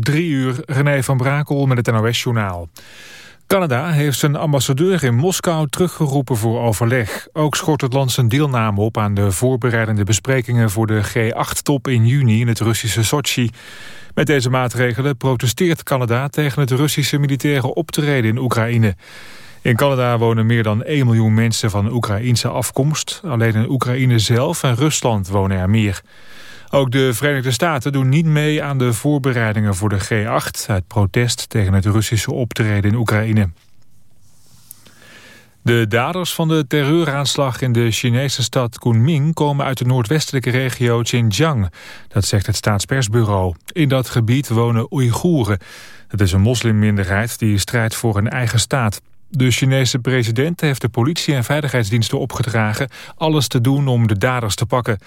Drie uur, René van Brakel met het NOS-journaal. Canada heeft zijn ambassadeur in Moskou teruggeroepen voor overleg. Ook schort het land zijn deelname op aan de voorbereidende besprekingen... voor de G8-top in juni in het Russische Sochi. Met deze maatregelen protesteert Canada tegen het Russische militaire optreden in Oekraïne. In Canada wonen meer dan 1 miljoen mensen van Oekraïense afkomst. Alleen in Oekraïne zelf en Rusland wonen er meer. Ook de Verenigde Staten doen niet mee aan de voorbereidingen voor de G8... uit protest tegen het Russische optreden in Oekraïne. De daders van de terreuraanslag in de Chinese stad Kunming... komen uit de noordwestelijke regio Xinjiang. Dat zegt het staatspersbureau. In dat gebied wonen Oeigoeren. Het is een moslimminderheid die strijdt voor een eigen staat. De Chinese president heeft de politie en veiligheidsdiensten opgedragen... alles te doen om de daders te pakken.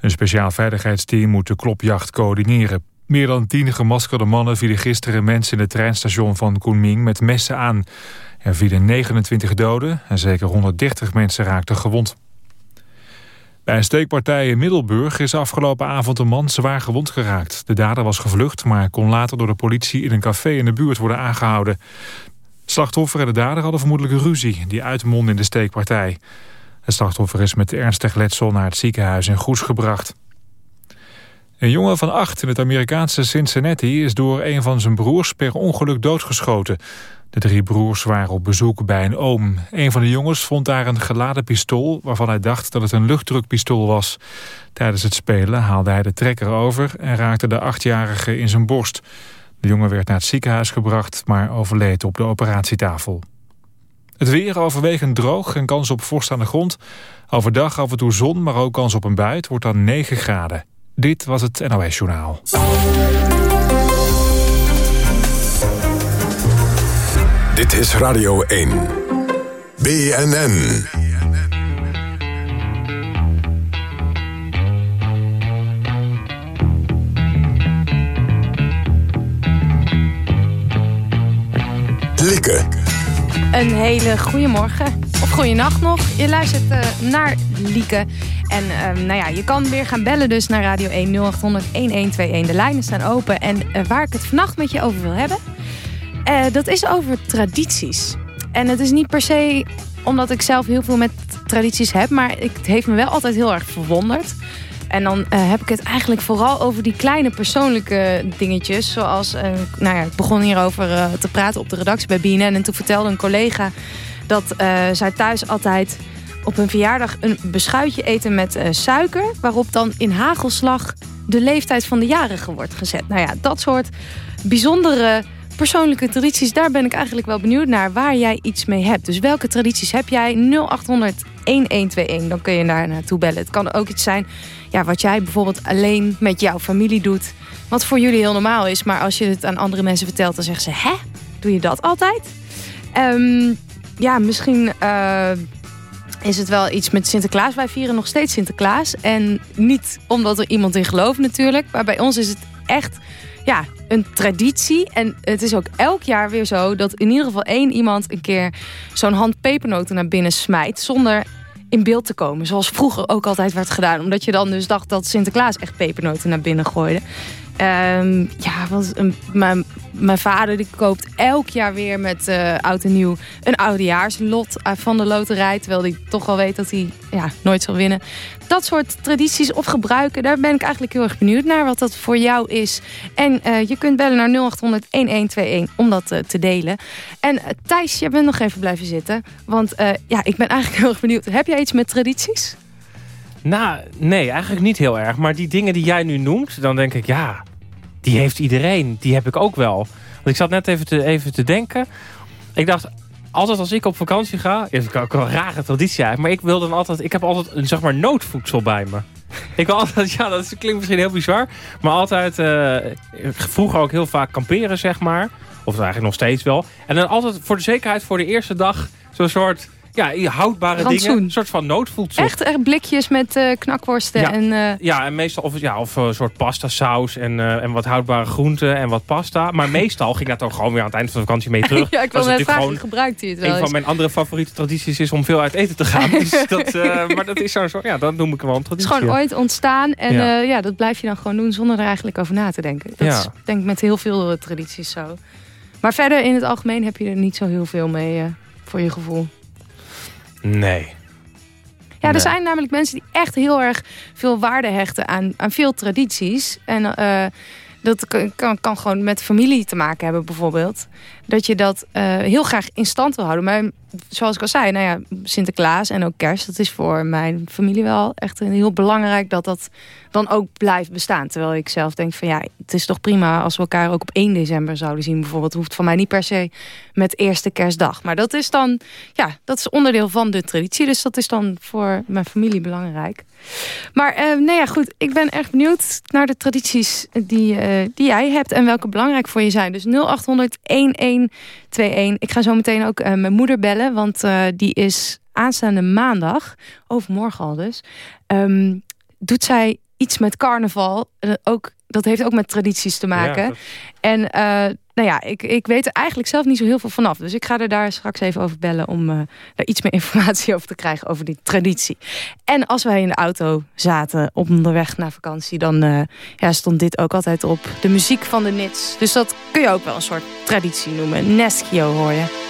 Een speciaal veiligheidsteam moet de klopjacht coördineren. Meer dan tien gemaskerde mannen vielen gisteren mensen in het treinstation van Kunming met messen aan. Er vielen 29 doden en zeker 130 mensen raakten gewond. Bij een steekpartij in Middelburg is afgelopen avond een man zwaar gewond geraakt. De dader was gevlucht, maar kon later door de politie in een café in de buurt worden aangehouden. Slachtoffer en de dader hadden vermoedelijk ruzie die uitmondde in de steekpartij. Het slachtoffer is met ernstig letsel naar het ziekenhuis in Goes gebracht. Een jongen van acht in het Amerikaanse Cincinnati is door een van zijn broers per ongeluk doodgeschoten. De drie broers waren op bezoek bij een oom. Een van de jongens vond daar een geladen pistool waarvan hij dacht dat het een luchtdrukpistool was. Tijdens het spelen haalde hij de trekker over en raakte de achtjarige in zijn borst. De jongen werd naar het ziekenhuis gebracht, maar overleed op de operatietafel. Het weer overwegend droog en kans op vorst aan de grond. Overdag af en toe zon, maar ook kans op een bui. Het wordt dan 9 graden. Dit was het NOS Journaal. Dit is Radio 1. BNN. Een hele goede morgen. Of goede nacht nog. Je luistert uh, naar Lieke. En uh, nou ja, je kan weer gaan bellen dus naar Radio 1 0800 1121. De lijnen staan open. En uh, waar ik het vannacht met je over wil hebben... dat is over tradities. En het is niet per se omdat ik zelf heel veel met tradities heb... maar het heeft me wel altijd heel erg verwonderd... En dan uh, heb ik het eigenlijk vooral over die kleine persoonlijke dingetjes. Zoals, uh, nou ja, ik begon hierover uh, te praten op de redactie bij BNN. En toen vertelde een collega dat zij thuis altijd op hun verjaardag een beschuitje eten met suiker. Waarop dan in hagelslag de leeftijd van de jarige wordt gezet. Nou ja, dat soort bijzondere persoonlijke tradities, daar ben ik eigenlijk wel benieuwd naar waar jij iets mee hebt. Dus welke tradities heb jij? 0800 1121, dan kun je daar naartoe bellen. Het kan ook iets zijn ja, wat jij bijvoorbeeld alleen met jouw familie doet. Wat voor jullie heel normaal is, maar als je het aan andere mensen vertelt, dan zeggen ze: Hè? Doe je dat altijd? Um, ja, misschien uh, is het wel iets met Sinterklaas. Wij vieren nog steeds Sinterklaas. En niet omdat er iemand in gelooft natuurlijk. Maar bij ons is het echt ja, een traditie. En het is ook elk jaar weer zo dat in ieder geval één iemand een keer zo'n hand pepernoten naar binnen smijt. Zonder in beeld te komen. Zoals vroeger ook altijd werd gedaan. Omdat je dan dus dacht dat Sinterklaas echt pepernoten naar binnen gooide. Um, ja, wat een, mijn, mijn vader die koopt elk jaar weer met uh, oud en nieuw een oudejaarslot van de loterij. Terwijl hij toch wel weet dat hij ja, nooit zal winnen. Dat soort tradities of gebruiken, daar ben ik eigenlijk heel erg benieuwd naar wat dat voor jou is. En uh, je kunt bellen naar 0800-1121 om dat te delen. En Thijs, jij bent nog even blijven zitten. Want ja, ik ben eigenlijk heel erg benieuwd. Heb jij iets met tradities? Nou, nee, eigenlijk niet heel erg. Maar die dingen die jij nu noemt, dan denk ik, ja, die heeft iedereen. Die heb ik ook wel. Want ik zat net even te, even te denken. Ik dacht, altijd als ik op vakantie ga... Is ook een rare traditie. Maar ik wil dan altijd... Ik heb altijd een zeg maar noodvoedsel bij me. Ik wil altijd... Ja, dat klinkt misschien heel bizar. Maar altijd... Uh, vroeger ook heel vaak kamperen, zeg maar. Of eigenlijk nog steeds wel. En dan altijd voor de zekerheid voor de eerste dag... Zo'n soort Ja, houdbare Rantsoen. dingen. Een soort van noodvoedsel. Echt, echt blikjes met eh, knakworsten Ja. en... eh, Ja, en meestal of, ja, of eh, een soort pasta saus en, eh, en wat houdbare groenten en wat pasta. Maar meestal ging dat ook gewoon weer aan het eind van de vakantie mee terug. ja, ik wil net vragen, gebruikt hij het wel Een van mijn andere favoriete tradities is om veel uit eten te gaan. Dus dat, eh, maar dat is zo, ja, dat noem ik wel een Het is traditie. gewoon ooit ontstaan en Ja. ja. dat blijf je dan gewoon doen zonder er eigenlijk over na te denken. Dat Ja. is denk ik met heel veel eh, tradities zo. Maar verder in het algemeen heb je er niet zo heel veel mee eh, voor je gevoel. Nee. Ja, er Nee. zijn namelijk mensen die echt heel erg veel waarde hechten aan, aan veel tradities. En eh, dat kan, kan gewoon met familie te maken hebben bijvoorbeeld. Dat je dat eh, heel graag in stand wil houden. Maar zoals ik al zei, nou ja, Sinterklaas en ook kerst... dat is voor mijn familie wel echt heel belangrijk... dat dat dan ook blijft bestaan. Terwijl ik zelf denk van ja, het is toch prima... als we elkaar ook op 1 december zouden zien bijvoorbeeld. hoeft van mij niet per se met eerste kerstdag. Maar dat is dan, ja, dat is onderdeel van de traditie. Dus dat is dan voor mijn familie belangrijk. Maar eh nou ja, goed, ik ben erg benieuwd naar de tradities die, eh, die jij hebt... en welke belangrijk voor je zijn. Dus 0800 1121. Ik ga zo meteen ook eh, mijn moeder bellen, want eh, die is aanstaande maandag, overmorgen al dus... ehm, doet zij iets met carnaval. Eh, ook, dat heeft ook met tradities te maken. Ja, dat- En eh, nou ja, ik, ik weet er eigenlijk zelf niet zo heel veel vanaf. Dus ik ga er daar straks even over bellen om eh, daar iets meer informatie over te krijgen over die traditie. En als wij in de auto zaten op onderweg naar vakantie, dan eh, ja, stond dit ook altijd op. De muziek van de Nits. Dus dat kun je ook wel een soort traditie noemen. Neskio hoor je.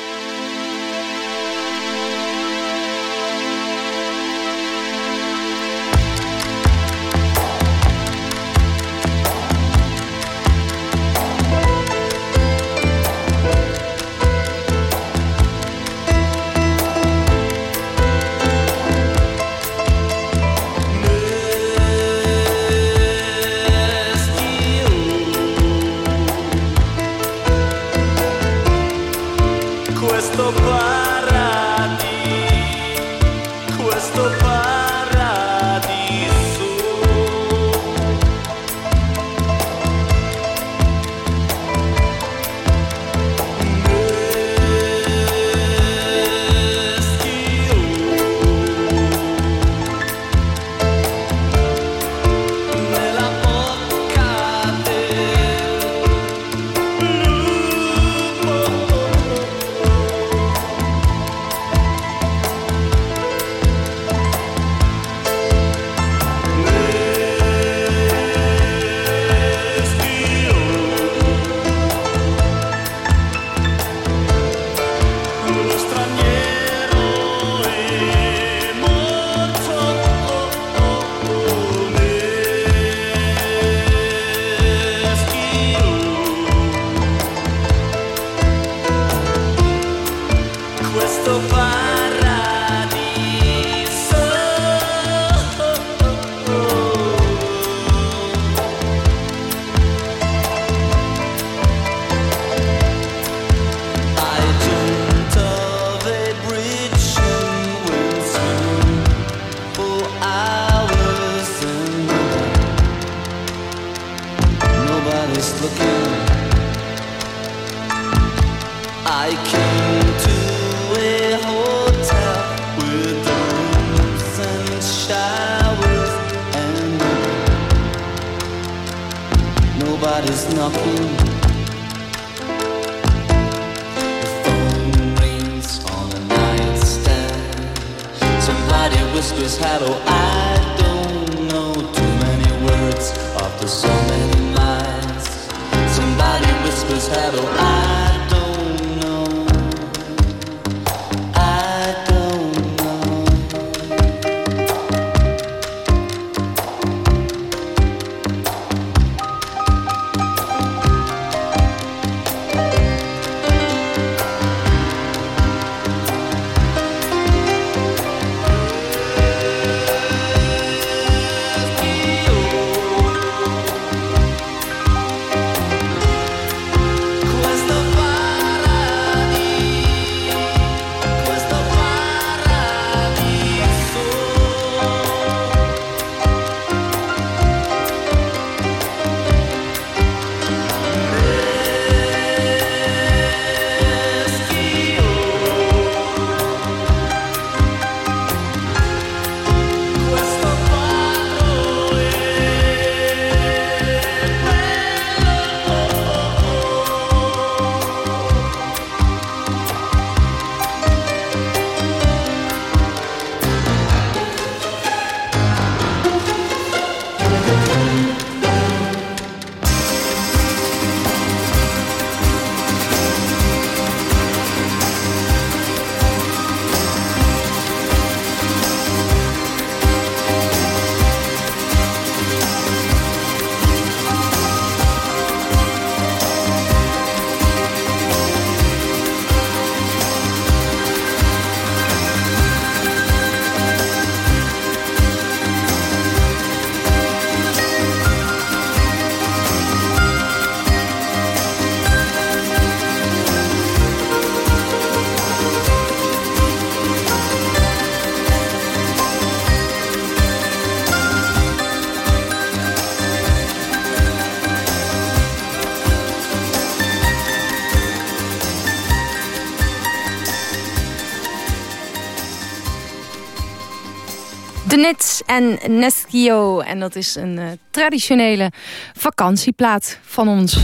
En Nestio. En dat is een uh, traditionele vakantieplaat van ons.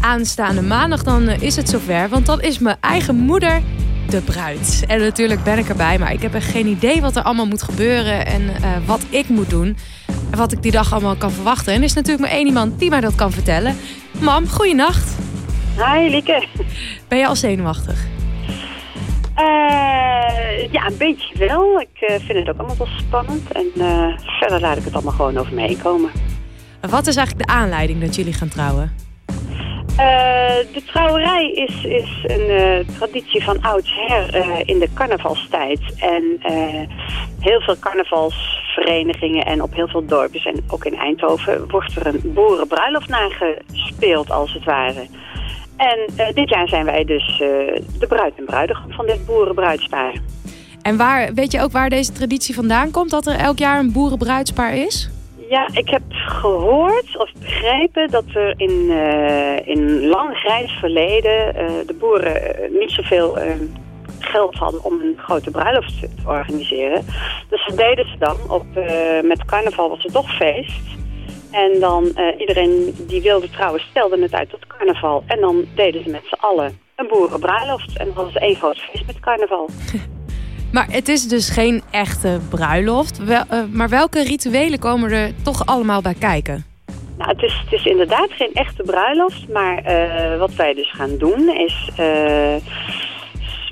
Aanstaande maandag dan uh, is het zover. Want dan is mijn eigen moeder de bruid. En natuurlijk ben ik erbij. Maar ik heb echt geen idee wat er allemaal moet gebeuren. En uh, wat ik moet doen. En wat ik die dag allemaal kan verwachten. En er is natuurlijk maar één iemand die mij dat kan vertellen. Mam, goeienacht. Hi, Lieke. Ben je al zenuwachtig? Ja, een beetje wel. Ik uh, vind het ook allemaal wel spannend. En uh, verder laat ik het allemaal gewoon over me heen komen. Wat is eigenlijk de aanleiding dat jullie gaan trouwen? de trouwerij is, is een traditie van oudsher in de carnavalstijd. En heel veel carnavalsverenigingen en op heel veel dorpjes en ook in Eindhoven wordt er een boerenbruiloft nagespeeld als het ware. En dit jaar zijn wij dus de bruid en bruidegom van dit boerenbruidspaar. En waar, weet je ook waar deze traditie vandaan komt, dat er elk jaar een boerenbruidspaar is? Ja, ik heb gehoord of begrepen dat er in, uh, in lang grijs verleden de boeren niet zoveel geld hadden om een grote bruiloft te organiseren. Dus dat deden ze dan. Op, met carnaval was het toch feest. En dan uh, iedereen die wilde trouwen stelde het uit tot carnaval. En dan deden ze met z'n allen een boerenbruiloft. En dan was één groot feest met carnaval. maar het is dus geen echte bruiloft. Wel, uh, maar welke rituelen komen er toch allemaal bij kijken? Nou, het is, het is inderdaad geen echte bruiloft. Maar uh, wat wij dus gaan doen is...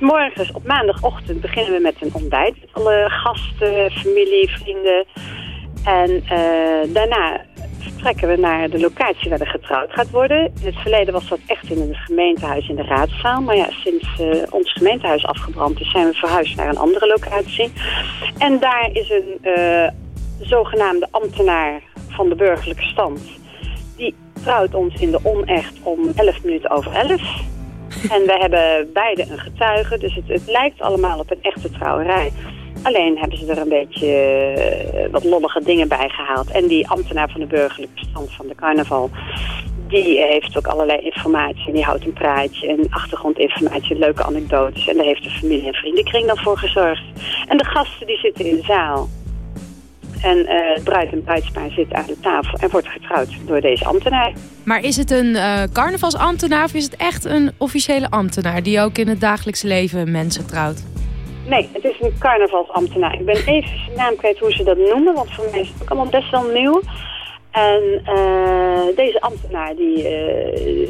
morgens op maandagochtend beginnen we met een ontbijt. Met alle gasten, familie, vrienden. En daarna vertrekken we naar de locatie waar er getrouwd gaat worden. In het verleden was dat echt in het gemeentehuis in de raadzaal. Maar ja, sinds uh, ons gemeentehuis afgebrand is, zijn we verhuisd naar een andere locatie. En daar is een uh, zogenaamde ambtenaar van de burgerlijke stand. Die trouwt ons in de onecht om 11 minuten over 11. En we hebben beide een getuige, dus het, het lijkt allemaal op een echte trouwerij. Alleen hebben ze er een beetje uh, wat lollige dingen bij gehaald. En die ambtenaar van de burgerlijke stand van de carnaval... die heeft ook allerlei informatie. En die houdt een praatje en achtergrondinformatie, leuke anekdotes. En daar heeft de familie- en vriendenkring dan voor gezorgd. En de gasten die zitten in de zaal. En uh, het bruid en bruidspaar zit aan de tafel en wordt getrouwd door deze ambtenaar. Maar is het een uh, carnavalsambtenaar of is het echt een officiële ambtenaar... die ook in het dagelijkse leven mensen trouwt? Nee, het is een carnavalsambtenaar. Ik ben even naam kwijt hoe ze dat noemen, want voor mij is het ook allemaal best wel nieuw. En uh, deze ambtenaar die, uh,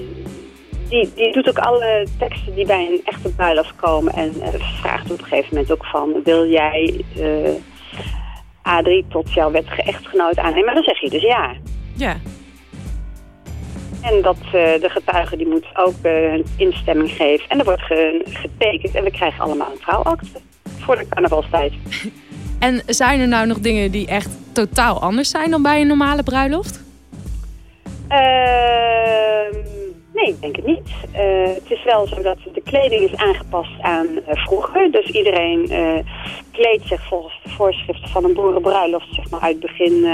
die, die doet ook alle teksten die bij een echte bruiloft komen. En uh, vraagt op een gegeven moment ook van, wil jij Adrie tot jouw wettige echtgenoot aannemen? Maar dan zeg je dus ja. Ja. En dat uh, de getuige die moet ook uh, een instemming geven. En er wordt ge getekend en we krijgen allemaal een trouwakte voor de carnavalstijd. En zijn er nou nog dingen die echt totaal anders zijn dan bij een normale bruiloft? Uh, nee, ik denk het niet. Uh, het is wel zo dat de kleding is aangepast aan vroeger. Dus iedereen kleedt zich volgens de voorschriften van een boerenbruiloft, zeg maar uit begin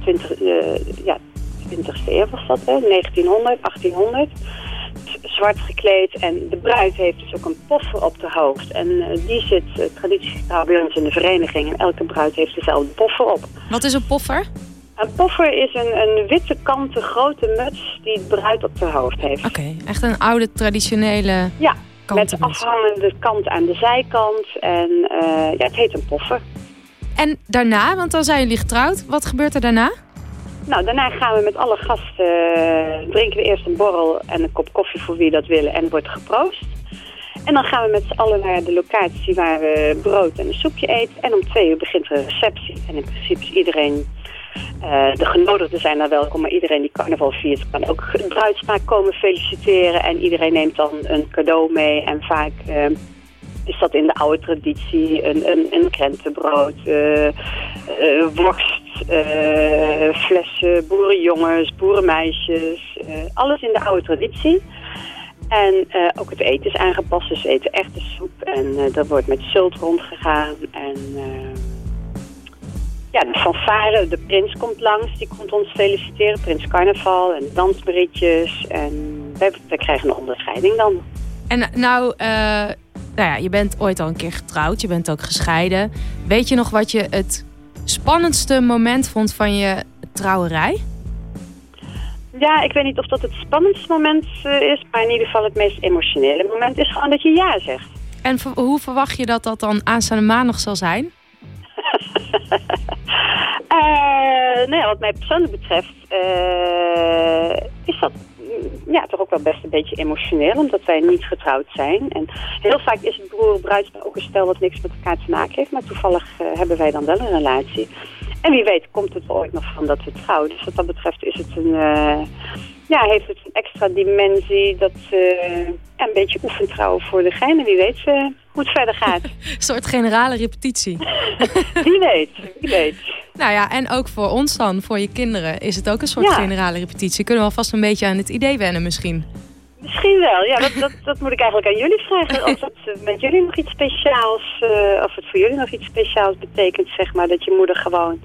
20, ja, 20e eeuw was dat, hè? 1900, 1800. Zwart gekleed en de bruid heeft dus ook een poffer op de hoofd. En uh, die zit uh, traditiegetrouw bij ons in de vereniging. En elke bruid heeft dezelfde poffer op. Wat is een poffer? Een poffer is een, een witte kanten grote muts die de bruid op haar hoofd heeft. Oké, okay, echt een oude traditionele Ja, met afhangende kant aan de zijkant. En uh, ja, het heet een poffer. En daarna, want dan zijn jullie getrouwd. Wat gebeurt er daarna? Nou, daarna gaan we met alle gasten, uh, drinken we eerst een borrel en een kop koffie voor wie dat willen en wordt geproost. En dan gaan we met z'n allen naar de locatie waar we brood en een soepje eten. En om twee uur begint een receptie. En in principe is iedereen, uh, de genodigden zijn daar welkom, maar iedereen die carnaval viert kan ook het bruidspaar komen feliciteren. En iedereen neemt dan een cadeau mee en vaak... Uh, is dat in de oude traditie een, een, een krentenbrood, uh, uh, worst, uh, flessen, boerenjongens, boerenmeisjes. alles in de oude traditie. En ook het eten is aangepast, dus eten echte soep. En dat wordt met zult rondgegaan. En ja, de fanfare, de prins komt langs, die komt ons feliciteren. Prins Carnaval en dansberichtjes. En wij, wij krijgen een onderscheiding dan. En nou nou ja, je bent ooit al een keer getrouwd. Je bent ook gescheiden. Weet je nog wat je het spannendste moment vond van je trouwerij? Ja, ik weet niet of dat het spannendste moment eh, is, maar in ieder geval het meest emotionele moment is gewoon dat je ja zegt. En hoe verwacht je dat dat dan aanstaande maandag zal zijn? Eh, nou ja, wat mij persoonlijk betreft eh, is dat ja, toch ook wel best een beetje emotioneel, omdat wij niet getrouwd zijn. En heel vaak is het broer bruidspaar ook een stel wat niks met elkaar te maken heeft, maar toevallig eh, hebben wij dan wel een relatie. En wie weet komt het er ooit nog van dat we trouwen. Dus wat dat betreft is het een, eh, ja, heeft het een extra dimensie dat eh, een beetje oefentrouwen voor de gein. En wie weet hoe het verder gaat. Een soort generale repetitie. wie weet, wie weet. Nou ja, en ook voor ons dan, voor je kinderen, is het ook een soort Ja. generale repetitie. Kunnen we alvast een beetje aan het idee wennen misschien? Misschien wel, ja, dat, dat, dat moet ik eigenlijk aan jullie vragen. Of het eh, met jullie nog iets speciaals, eh, of het voor jullie nog iets speciaals betekent, zeg maar, dat je moeder gewoon,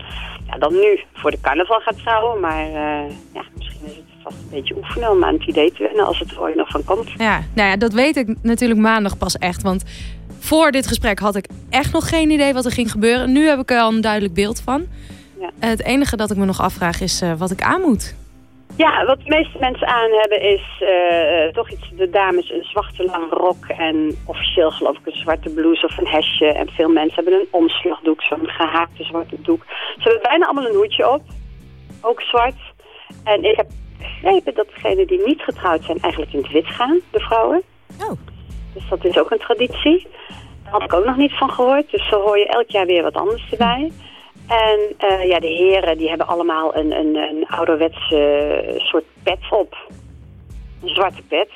ja, dan nu voor de carnaval gaat trouwen. Maar eh, ja, misschien is het vast een beetje oefenen om aan het idee te wennen als het er ooit nog van komt. Ja, nou ja, dat weet ik natuurlijk maandag pas echt. Want voor dit gesprek had ik echt nog geen idee wat er ging gebeuren. Nu heb ik er al een duidelijk beeld van. Ja. Het enige dat ik me nog afvraag is eh, wat ik aan moet. Ja, wat de meeste mensen aan hebben is eh, toch iets, de dames een zwarte lange rok en officieel geloof ik een zwarte blouse of een hesje. En veel mensen hebben een omslagdoek, zo'n gehaakte zwarte doek. Ze hebben bijna allemaal een hoedje op, ook zwart. En ik heb begrepen dat degenen die niet getrouwd zijn eigenlijk in het wit gaan, de vrouwen. Oh. Dus dat is ook een traditie. Daar had ik ook nog niet van gehoord. Dus zo hoor je elk jaar weer wat anders erbij. En eh, ja, de heren die hebben allemaal een, een, een ouderwetse eh, soort pet op. Een zwarte pet.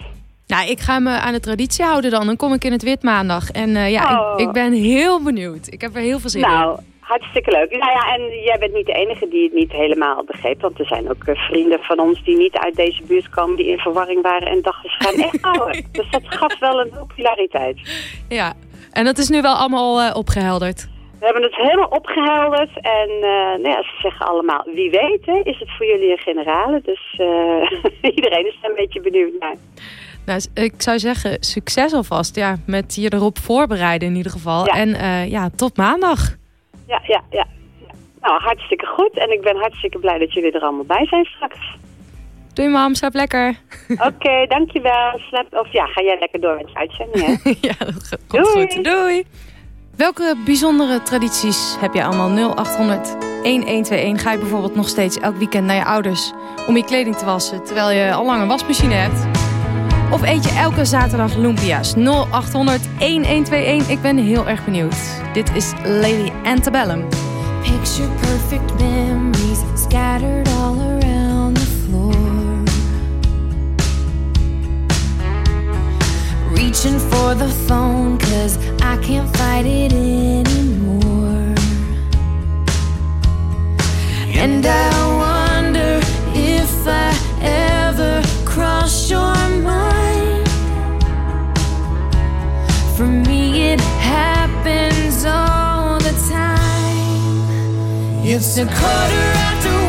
Nou, ik ga me aan de traditie houden dan. Dan kom ik in het wit maandag. En eh, ja, Oh. ik, ik ben heel benieuwd. Ik heb er heel veel zin in. Hartstikke leuk. Nou ja, en jij bent niet de enige die het niet helemaal begreep. Want er zijn ook eh, vrienden van ons die niet uit deze buurt komen... die in verwarring waren en dachten ze gaan echt dus dat gaf wel een populariteit. Ja, en dat is nu wel allemaal eh, opgehelderd. We hebben het helemaal opgehelderd en eh, nou ja, ze zeggen allemaal, wie weet hè, is het voor jullie een generale. Dus iedereen is er een beetje benieuwd naar. Nou, ik zou zeggen, succes alvast. Ja, met je erop voorbereiden in ieder geval. Ja. En ja, tot maandag. Ja, ja, ja. Nou, hartstikke goed en ik ben hartstikke blij dat jullie er allemaal bij zijn straks. Doei mam, slaap lekker. Oké, dankjewel. Slaap, of ja, ga jij lekker door met je uitzending hè. ja, dat komt Doei. goed. Doei. Welke bijzondere tradities heb je allemaal? 0800 1121. Ga je bijvoorbeeld nog steeds elk weekend naar je ouders om je kleding te wassen terwijl je al lang een wasmachine hebt? Of eet je elke zaterdag lumpia's? 0800 1121. Ik ben heel erg benieuwd. Dit is Lady Antebellum. Picture perfect memories scattered all around the floor. Reaching for the phone, cause I can't fight it anymore. And I wonder if I ever cross your mind. Happens all the time. It's a quarter after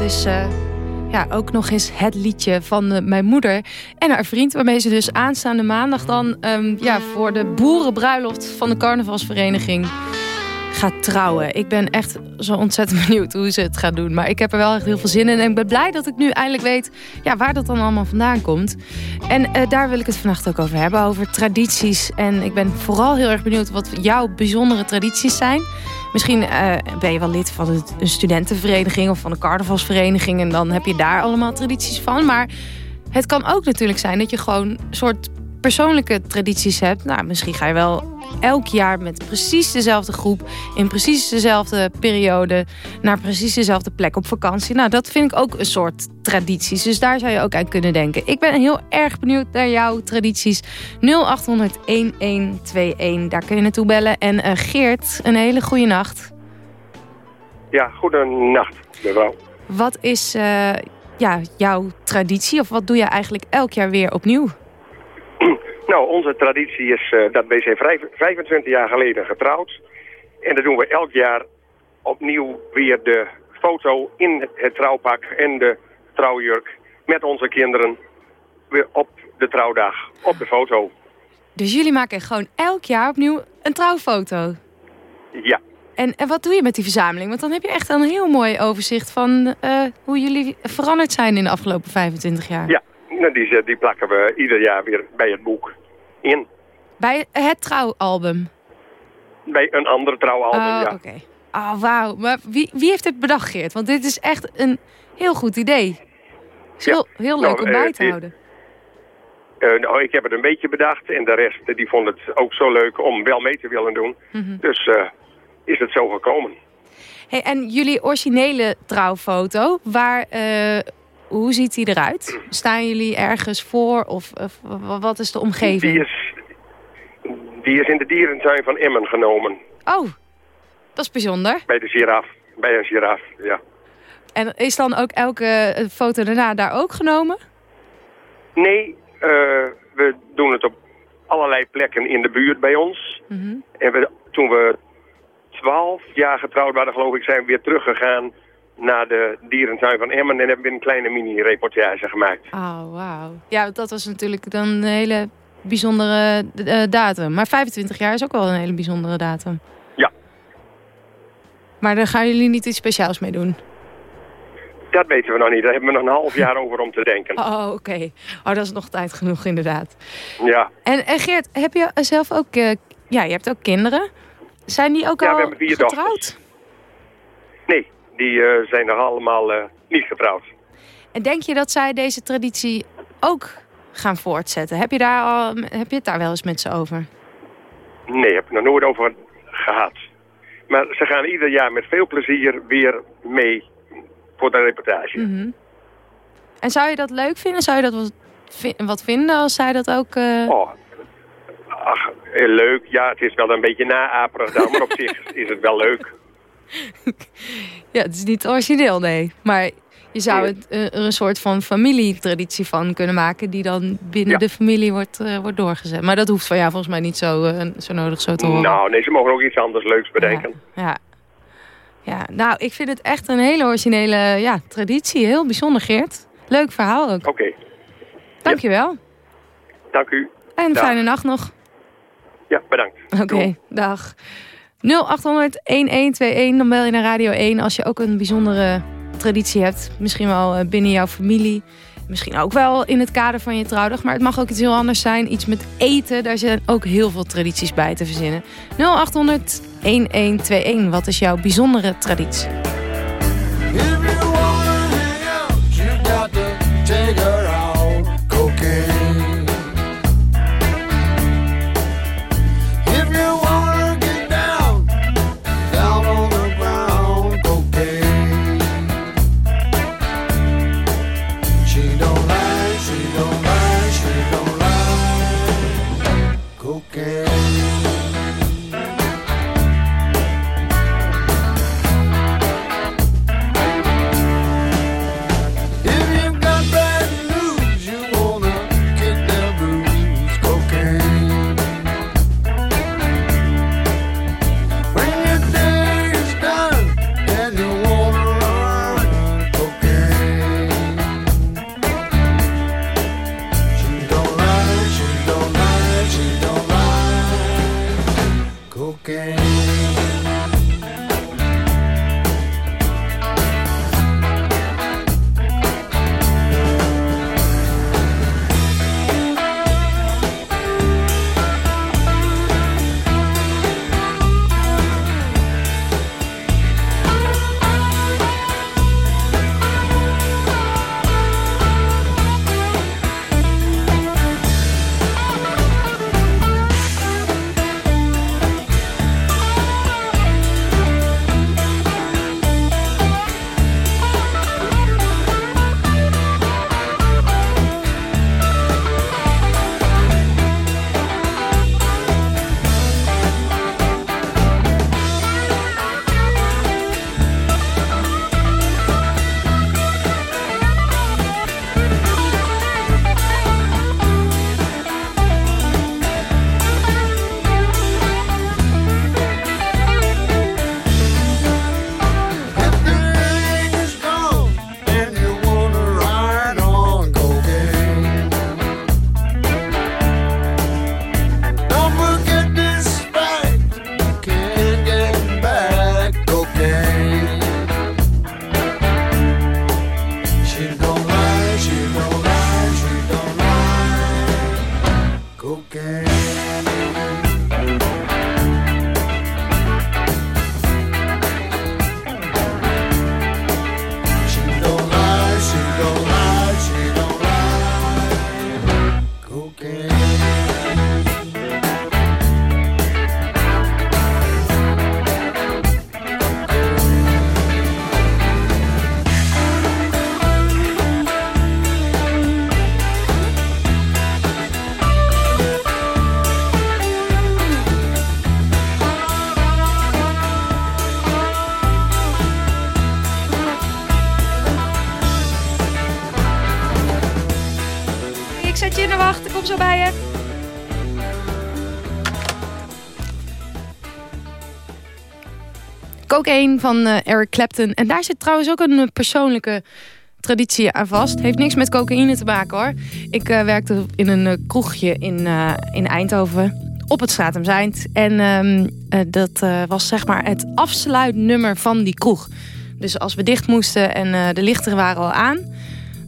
dat is eh, ja, ook nog eens het liedje van eh, mijn moeder en haar vriend. Waarmee ze dus aanstaande maandag dan ehm, ja, voor de boerenbruiloft van de carnavalsvereniging gaat trouwen. Ik ben echt zo ontzettend benieuwd hoe ze het gaat doen. Maar ik heb er wel echt heel veel zin in. En ik ben blij dat ik nu eindelijk weet ja, waar dat dan allemaal vandaan komt. En eh, daar wil ik het vannacht ook over hebben. Over tradities. En ik ben vooral heel erg benieuwd wat jouw bijzondere tradities zijn. Misschien eh, ben je wel lid van een studentenvereniging of van een carnavalsvereniging. En dan heb je daar allemaal tradities van. Maar het kan ook natuurlijk zijn dat je gewoon een soort persoonlijke tradities hebt. Nou, misschien ga je wel elk jaar met precies dezelfde groep... in precies dezelfde periode naar precies dezelfde plek op vakantie. Nou, dat vind ik ook een soort tradities. Dus daar zou je ook aan kunnen denken. Ik ben heel erg benieuwd naar jouw tradities. 0800-1121, daar kun je naartoe bellen. En eh, Geert, een hele goede nacht. Ja, goedenacht, mevrouw. Wat is eh, ja, jouw traditie? Of wat doe je eigenlijk elk jaar weer opnieuw? Nou, onze traditie is eh, dat wij zijn vijf- 25 jaar geleden getrouwd. En dan doen we elk jaar opnieuw weer de foto in het trouwpak en de trouwjurk met onze kinderen weer op de trouwdag, op de foto. Dus jullie maken gewoon elk jaar opnieuw een trouwfoto. Ja, En, en wat doe je met die verzameling? Want dan heb je echt een heel mooi overzicht van eh, hoe jullie veranderd zijn in de afgelopen 25 jaar. ja. Nou, die, plakken we ieder jaar weer bij het boek in. Bij het trouwalbum. Bij een ander trouwalbum, Oh, ja. oké. Oh, wauw. Maar wie, wie heeft dit bedacht, Geert? Want dit is echt een heel goed idee. Het is Ja. heel, heel Nou, leuk om eh, bij te houden. Eh, nou, ik heb het een beetje bedacht en de rest eh, die vond het ook zo leuk om wel mee te willen doen. Mhm. Dus eh, is het zo gekomen. Hey, en jullie originele trouwfoto, waar, eh, hoe ziet die eruit? Staan jullie ergens voor of, wat is de omgeving? Die is, die is in de dierentuin van Emmen genomen. Oh, dat is bijzonder. Bij de giraf. Bij een giraf, ja. En is dan ook elke eh, foto daarna daar ook genomen? Nee, eh, we doen het op allerlei plekken in de buurt bij ons. Mhm. En we, toen we twaalf jaar getrouwd waren, geloof ik, zijn we weer teruggegaan naar de dierentuin van Emmen. En hebben we een kleine mini-reportage gemaakt. Oh, wauw. Ja, dat was natuurlijk dan een hele bijzondere eh, datum. Maar 25 jaar is ook wel een hele bijzondere datum. Ja. Maar daar gaan jullie niet iets speciaals mee doen? Dat weten we nog niet. Daar hebben we nog een half jaar over om te denken. Oh, oké. Oh, dat is nog tijd genoeg inderdaad. Ja, En, en Geert, heb je zelf ook... eh, ja, je hebt ook kinderen. Zijn die ook Ja, we al hebben vier getrouwd? dochters. nee, die eh, zijn nog allemaal eh, niet getrouwd. En denk je dat zij deze traditie ook gaan voortzetten? Heb je, daar al, heb je het daar wel eens met ze over? Nee, heb ik nog nooit over gehad. Maar ze gaan ieder jaar met veel plezier weer mee voor de reportage. Mhm. En zou je dat leuk vinden? Zou je dat wat, vi- wat vinden als zij dat ook... eh, Oh, ach, leuk. Ja, het is wel een beetje naaperig dan, maar op zich is het wel leuk. Ja, het is niet origineel, nee. Maar je zou het eh, er een soort van familietraditie van kunnen maken... die dan binnen Ja. de familie wordt, eh, wordt doorgezet. Maar dat hoeft van jou volgens mij niet zo, eh, zo nodig zo te horen. Nou, nee, ze mogen ook iets anders leuks bedenken. Ja, ja. ja, nou, ik vind het echt een hele originele ja, traditie. Heel bijzonder, Geert. Leuk verhaal ook. Oké, Dankjewel. dank u. En een Dag. fijne nacht nog. Ja, bedankt. Oké, dag. 0800-1121, dan bel je naar Radio 1 als je ook een bijzondere traditie hebt. Misschien wel eh, binnen jouw familie. Misschien ook wel in het kader van je trouwdag. Maar het mag ook iets heel anders zijn. Iets met eten. Daar zijn ook heel veel tradities bij te verzinnen. 0800-1121. Wat is jouw bijzondere traditie? Take Cocaine van eh, Eric Clapton. En daar zit trouwens ook een eh, persoonlijke traditie aan vast. Heeft niks met cocaïne te maken hoor. Ik eh, werkte in een kroegje in, in Eindhoven. Op het Stratum Zijnd. En ehm, eh, dat was zeg maar het afsluitnummer van die kroeg. Dus als we dicht moesten en de lichten waren al aan...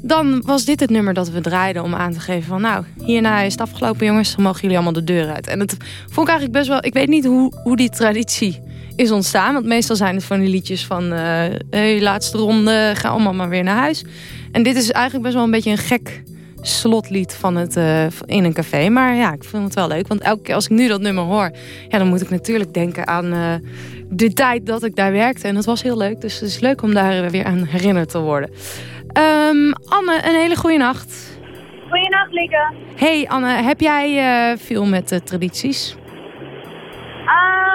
dan was dit het nummer dat we draaiden om aan te geven van... nou, hierna is het afgelopen jongens, dan mogen jullie allemaal de deur uit. En dat vond ik eigenlijk best wel... Ik weet niet hoe, hoe die traditie is ontstaan. Want meestal zijn het van die liedjes van... eh hey, laatste ronde, ga allemaal maar weer naar huis. En dit is eigenlijk best wel een beetje een gek slotlied van het, eh, in een café. Maar ja, ik vind het wel leuk. Want elke keer als ik nu dat nummer hoor... Ja, dan moet ik natuurlijk denken aan eh, de tijd dat ik daar werkte. En dat was heel leuk. Dus het is leuk om daar weer aan herinnerd te worden. Ehm, Anne, een hele goede nacht. Goeienacht, Lieke. Hey Anne, heb jij veel met tradities?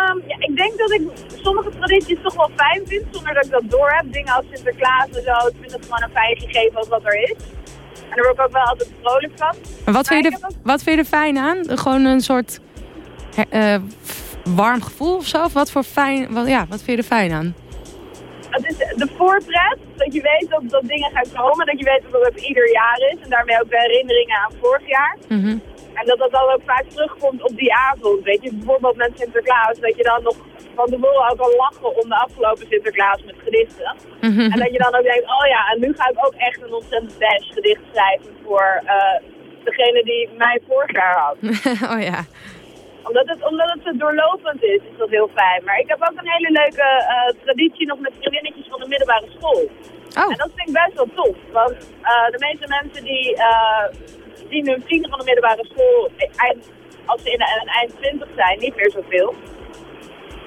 Ehm, ja, ik denk dat ik sommige tradities toch wel fijn vind, zonder dat ik dat door heb. Dingen als Sinterklaas en zo. Ik vind het gewoon een fijn gegeven als wat er is. En daar word ik ook wel altijd vrolijk van. En wat, vind je er, wat vind je er fijn aan? Gewoon een soort eh, warm gevoel of zo? Of wat voor fijn, wat, ja, wat vind je er fijn aan? Het is de voorpret, dat je weet dat, dat dingen gaan komen. Dat je weet dat het ieder jaar is. En daarmee ook de herinneringen aan vorig jaar. Mhm. En dat dat dan ook vaak terugkomt op die avond. Weet je, bijvoorbeeld met Sinterklaas. Dat je dan nog van tevoren ook al lachen om de afgelopen Sinterklaas met gedichten. Mhm. En dat je dan ook denkt, oh ja, en nu ga ik ook echt een ontzettend dash gedicht schrijven voor eh, degene die mij vorig jaar had. oh ja. Omdat het, omdat het zo doorlopend is, is dat heel fijn. Maar ik heb ook een hele leuke eh, traditie nog met vriendinnetjes van de middelbare school. Oh. En dat vind ik best wel tof. Want eh, de meeste mensen die zien hun vrienden van de middelbare school, eind, als ze in een eind 20 zijn, niet meer zoveel.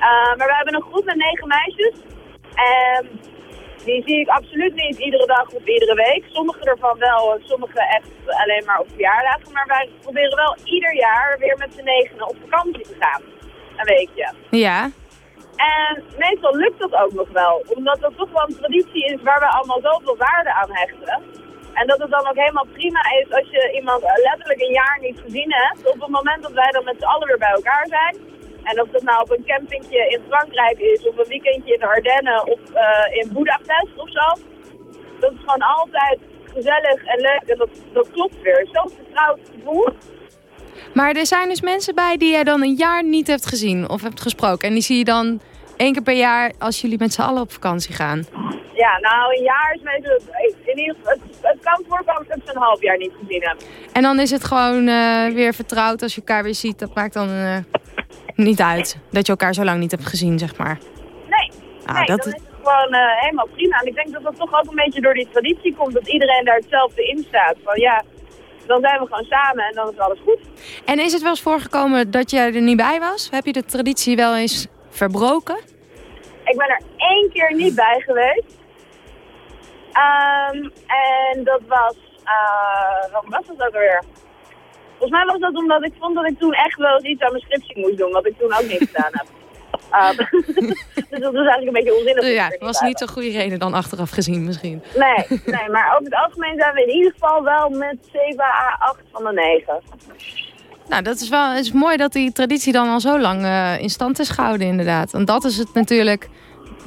Uh, maar we hebben een groep met negen meisjes. En die zie ik absoluut niet iedere dag of iedere week. Sommige ervan wel, sommige echt alleen maar op verjaardagen. Maar wij proberen wel ieder jaar weer met z'n negenen op vakantie te gaan. Een weekje. Ja. En meestal lukt dat ook nog wel. Omdat dat toch wel een traditie is waar we allemaal zoveel waarde aan hechten. En dat het dan ook helemaal prima is als je iemand letterlijk een jaar niet gezien hebt. Op het moment dat wij dan met z'n allen weer bij elkaar zijn. En of dat nou op een campingje in Frankrijk is, of een weekendje in de Ardennen, of uh, in Budapest of zo. Dat is gewoon altijd gezellig en leuk en dat, dat klopt weer. Zo'n vertrouwd gevoel. Maar er zijn dus mensen bij die jij dan een jaar niet hebt gezien of hebt gesproken. En die zie je dan één keer per jaar als jullie met z'n allen op vakantie gaan. Ja, nou een jaar is meestal, in ieder geval, het, het kan voorkomen dat ze een half jaar niet gezien heb. En dan is het gewoon uh, weer vertrouwd als je elkaar weer ziet. Dat maakt dan uh, niet uit dat je elkaar zo lang niet hebt gezien, zeg maar. Nee, Ah, nee dat dan is het gewoon uh, helemaal prima. En ik denk dat dat toch ook een beetje door die traditie komt, dat iedereen daar hetzelfde in staat. Van ja, dan zijn we gewoon samen en dan is alles goed. En is het wel eens voorgekomen dat jij er niet bij was? Heb je de traditie wel eens verbroken? Ik ben er één keer niet bij geweest. Um, en dat was, uh, wat was dat ook alweer? Volgens mij was dat omdat ik vond dat ik toen echt wel iets aan mijn scriptie moest doen, wat ik toen ook niet gedaan heb. Uh, dus dat was eigenlijk een beetje onzinnig. Ja, het was niet zo'n goede reden dan achteraf gezien misschien. Nee, nee, maar over het algemeen zijn we in ieder geval wel met 7 à 8 van de 9. Nou, dat is wel is mooi dat die traditie dan al zo lang uh, in stand is gehouden inderdaad. En dat is het natuurlijk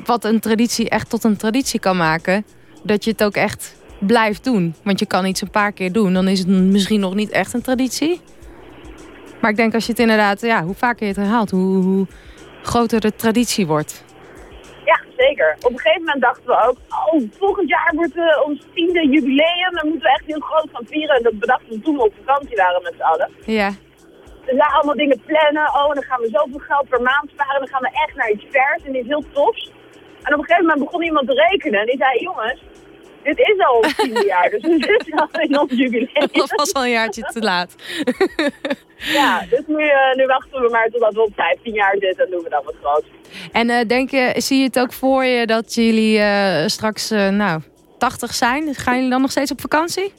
wat een traditie echt tot een traditie kan maken. Dat je het ook echt blijft doen. Want je kan iets een paar keer doen, dan is het misschien nog niet echt een traditie. Maar ik denk als je het inderdaad, ja, hoe vaker je het herhaalt, hoe, hoe groter de traditie wordt. Ja, zeker. Op een gegeven moment dachten we ook, oh, volgend jaar wordt uh, ons tiende jubileum. Dan moeten we echt heel groot gaan vieren. En dat bedachten we toen we op vakantie waren met z'n allen. Ja. Dus wij allemaal dingen plannen. Oh, en dan gaan we zoveel geld per maand sparen. Dan gaan we echt naar iets vers en iets heel tofs. En op een gegeven moment begon iemand te rekenen. En die zei, jongens, dit is al het tiende jaar. Dus we zitten al in ons jubileum. Dat was al een jaartje te laat. Ja, dus nu, eh, nu wachten we maar totdat we op 15 jaar zitten en doen we dan wat groot. En eh, denk je, zie je het ook voor je dat jullie eh, straks, nou, 80 zijn? Gaan jullie dan nog steeds op vakantie?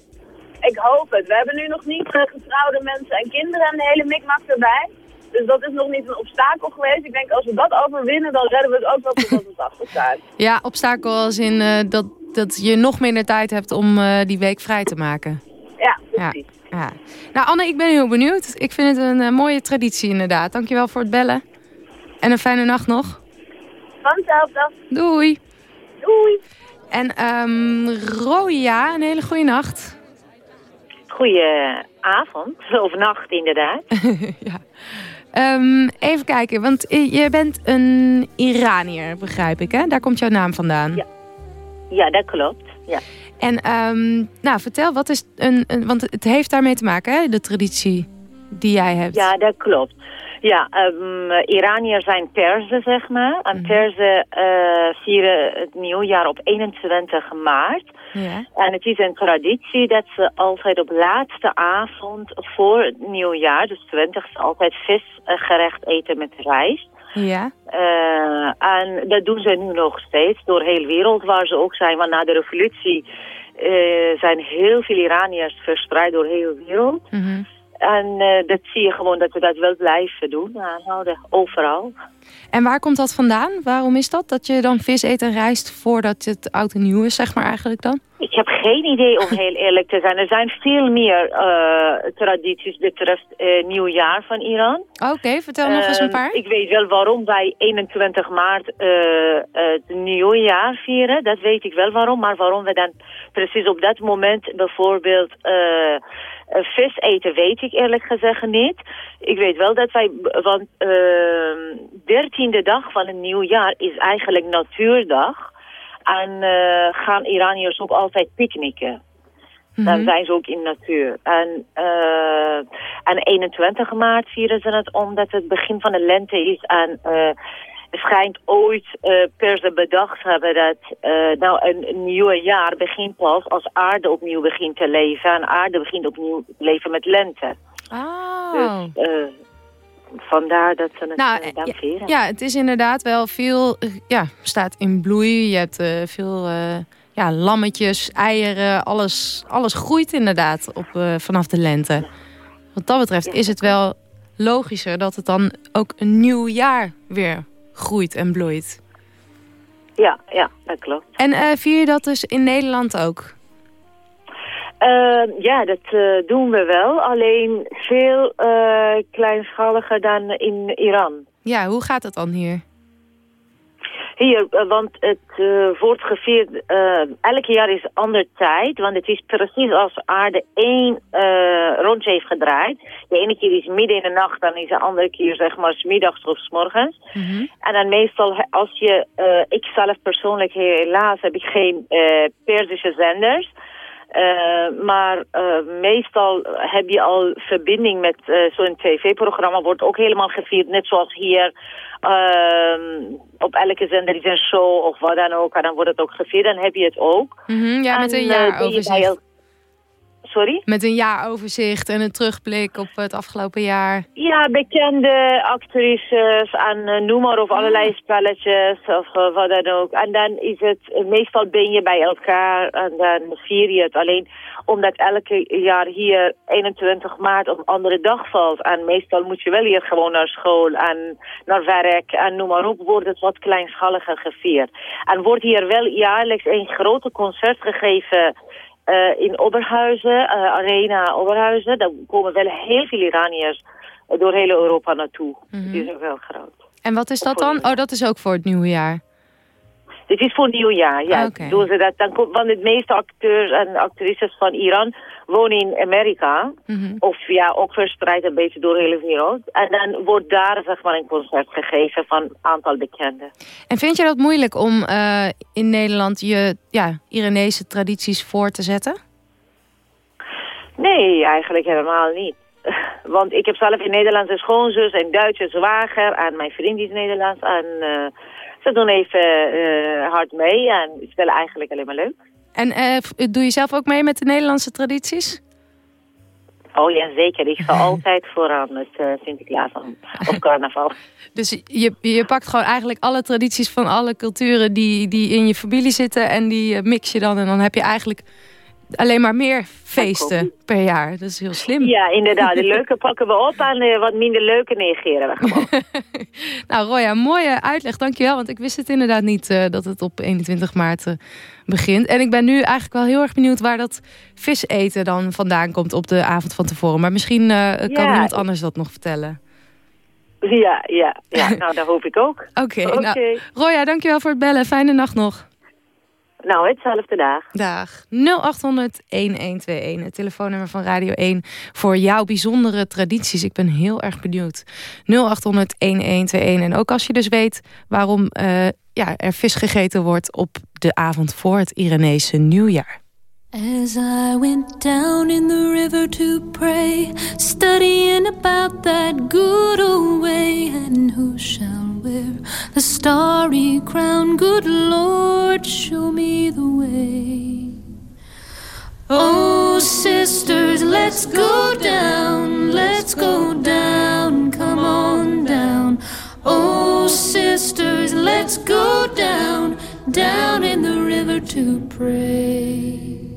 Ik hoop het. We hebben nu nog niet getrouwde mensen en kinderen en de hele mikmak erbij. Dus dat is nog niet een obstakel geweest. Ik denk als we dat overwinnen, dan redden we het ook wel we 80 zijn. Ja, obstakel als in eh, dat, dat je nog minder tijd hebt om eh, die week vrij te maken. Ja, Ja, precies. ja. Nou Anne, ik ben heel benieuwd. Ik vind het een eh, mooie traditie inderdaad. Dankjewel voor het bellen. En een fijne nacht nog. Vanzelfde. Doei. Doei. En ehm Roja, een hele goede nacht. Goedenavond, of nacht inderdaad. ja. Ehm, even kijken, want je bent een Iranier, begrijp ik, hè? Daar komt jouw naam vandaan. Ja. Ja, dat klopt. Ja. En ehm, nou, vertel, wat is een, een... Want het heeft daarmee te maken, hè? De traditie die jij hebt. ja, dat klopt. Ja, um, Iraniërs zijn Perzen, zeg maar. En Mhm. Perzen eh, vieren het nieuwjaar op 21 maart. Ja. En het is een traditie dat ze altijd op laatste avond voor het nieuwjaar, dus 20 altijd visgerecht eten met rijst. Ja. Eh, en dat doen ze nu nog steeds door heel wereld waar ze ook zijn. Want na de revolutie eh, zijn heel veel Iraniërs verspreid door heel de wereld. Mhm. En eh, dat zie je gewoon dat we dat wel blijven doen. aanhouden, overal. En waar komt dat vandaan? Waarom is dat? Dat je dan vis eet en rijst voordat het oud en nieuw is, zeg maar eigenlijk dan? Ik heb geen idee om heel eerlijk te zijn. Er zijn veel meer eh, tradities betreft eh, nieuwjaar van Iran. Oké, vertel nog eens een Ehm, paar. Ik weet wel waarom wij 21 maart het nieuwjaar vieren. Dat weet ik wel waarom. Maar waarom we dan precies op dat moment bijvoorbeeld vis eten, weet ik eerlijk gezegd niet. Ik weet wel dat wij, want ehm dertiende dag van een nieuwjaar is eigenlijk natuurdag. En eh, gaan Iraniërs ook altijd picknicken. Dan Mhm. zijn ze ook in natuur. En, eh, en 21 maart vieren ze het omdat het begin van de lente is. En eh, het schijnt ooit eh Persen bedacht hebben dat eh, nou een, een nieuwe jaar begint pas als aarde opnieuw begint te leven. En aarde begint opnieuw te leven met lente. Dus eh, vandaar dat ze het Nou, dan ja, vieren. ja, het is inderdaad wel veel, ja, staat in bloei. Je hebt veel ja, lammetjes, eieren, alles, alles groeit inderdaad op, vanaf de lente. Wat dat betreft is het wel logischer dat het dan ook een nieuw jaar weer groeit en bloeit. Ja, ja, dat klopt. En eh, vier je dat dus in Nederland ook? Eh, ja, dat eh, doen we wel. Alleen veel eh, kleinschaliger dan in Iran. Ja, hoe gaat het dan hier? Hier, eh, want het eh, wordt gevierd, eh, elke jaar is ander tijd, want het is precies als aarde één eh, rondje heeft gedraaid. De ene keer is midden in de nacht, dan is de andere keer zeg maar 's middags of 's morgens. En dan meestal, als je, eh, ik zelf persoonlijk helaas heb ik geen eh Perzische zenders. Eh, maar eh, meestal heb je al verbinding met eh, zo'n tv-programma. Wordt ook helemaal gevierd, net zoals hier. Ehm, op elke zender is een show of wat dan ook. En dan wordt het ook gevierd. Dan heb je het ook. Mhm, ja, met En, een eh, Sorry? Met een jaaroverzicht en een terugblik op het afgelopen jaar. Ja, bekende actrices en eh, noem maar op allerlei spelletjes of eh, wat dan ook. En dan is het, eh, meestal ben je bij elkaar en dan vier je het. Alleen omdat elke jaar hier 21 maart op een andere dag valt. En meestal moet je wel hier gewoon naar school en naar werk en noem maar op, wordt het wat kleinschaliger gevierd. En wordt hier wel jaarlijks een grote concert gegeven eh, in Oberhuizen, eh, Arena Oberhuizen. Daar komen wel heel veel Iraniërs eh, door heel Europa naartoe. Mhm. Die is ook wel groot. En wat is dat dan? Oh, dat is ook voor het nieuwe jaar. Dit is voor nieuwjaar, ja. Ah, oké. Doen ze dat, dan komt, want de meeste acteurs en actrices van Iran wonen in Amerika. Mhm. Of ja, ook verspreid een beetje door de hele wereld. En dan wordt daar zeg maar een concert gegeven van een aantal bekenden. En vind je dat moeilijk om eh, in Nederland je ja, Iranese tradities voor te zetten? Nee, eigenlijk helemaal niet. want ik heb zelf een Nederlandse schoonzus en Duitse zwager. En mijn vriend is Nederlands. En eh, ze doen even eh, hard mee. En het eigenlijk alleen maar leuk. En eh, doe je zelf ook mee met de Nederlandse tradities? Oh ja, zeker. Ik sta altijd vooraan met uh, Sinterklaas of carnaval. Dus je, je pakt gewoon eigenlijk alle tradities van alle culturen die, die in je familie zitten en die mix je dan. En dan heb je eigenlijk alleen maar meer feesten per jaar. Dat is heel slim. Ja, inderdaad. De leuke pakken we op en de wat minder leuke negeren we gewoon. Nou Roya, mooie uitleg, dankjewel. Want ik wist het inderdaad niet eh, dat het op 21 maart eh, begint. En ik ben nu eigenlijk wel heel erg benieuwd waar dat vis eten dan vandaan komt op de avond van tevoren. Maar misschien eh, kan Ja. iemand anders dat nog vertellen. Ja, ja, ja. Nou, dat hoop ik ook. Oké, Oké. nou, Roya, dankjewel voor het bellen. Fijne nacht nog. Nou, hetzelfde dag. Dag. 0800 1121. Het telefoonnummer van Radio 1 voor jouw bijzondere tradities. Ik ben heel erg benieuwd. 0800 1121. En ook als je dus weet waarom eh, ja, er vis gegeten wordt op de avond voor het Irenese nieuwjaar. As I went down in the river to pray, studying about that good old way, and who shall wear the starry crown? Good Lord, show me the way. Oh, sisters, let's go down, let's go down, come on down. Oh, sisters, let's go down, down in the river to pray.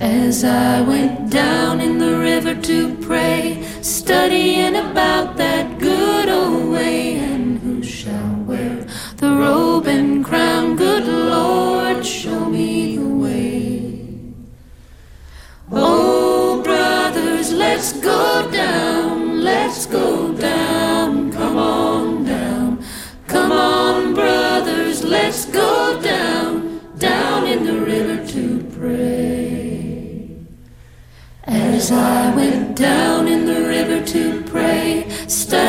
As I went down in the river to pray, studying about that good old way, and who shall wear the robe and crown? Good Lord, show me the way. Oh, brothers, let's go down, let's go down, come on down. Come on, brothers, let's go down, I went down in the river to pray, studying